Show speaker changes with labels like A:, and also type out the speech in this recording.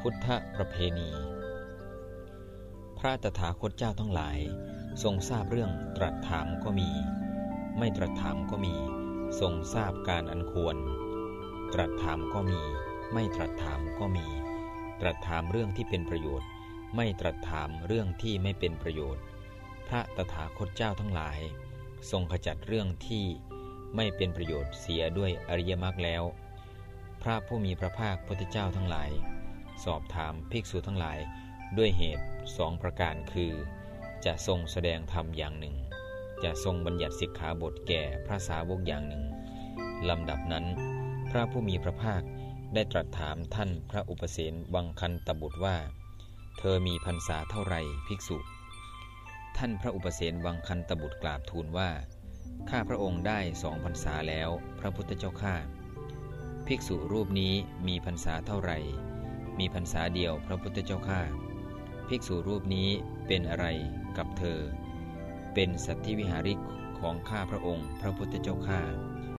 A: พุทธประเพณี พระตถาคตเจ้าทั้งหลาย ทรงทราบเรื่องตรัสถามก็มี ไม่ตรัสถามก็มี ทรงทราบการอันควร ตรัสถามก็มี ไม่ตรัสถามก็มี ตรัสถามเรื่องที่เป็นประโยชน์ ไม่ตรัสถามเรื่องที่ไม่เป็นประโยชน์ พระตถาคตเจ้าทั้งหลาย ทรงขจัดเรื่องที่ไม่เป็นประโยชน์เสียด้วยอริยมรรคแล้ว พระผู้มีพระภาคพุทธเจ้าทั้งหลาย สอบถามภิกษุทั้งหลายด้วยเหตุสองประการคือ จะทรงแสดงธรรมอย่างหนึ่ง จะทรงบัญญัติสิกขาบทแก่พระสาวกอย่างหนึ่งลำดับนั้น พระผู้มีพระภาคได้ตรัสถามท่านพระอุปเสนวังคันตบุตรว่า เธอมีพรรษาเท่าไรภิกษุ ท่านพระอุปเสนวังคันตบุตรกราบทูลว่า ข้าพระองค์ได้สองพรรษาแล้ว พระพุทธเจ้าข้าภิกษุรูปนี้มีพรรษาเท่าไหร่ มีพรรษาเดียวพระพุทธเจ้าข้าภิกษุรูปนี้เป็นอะไรกับเธอ เป็นสัตธิวิหาริกของข้าพระองค์ พระพุทธเจ้าข้า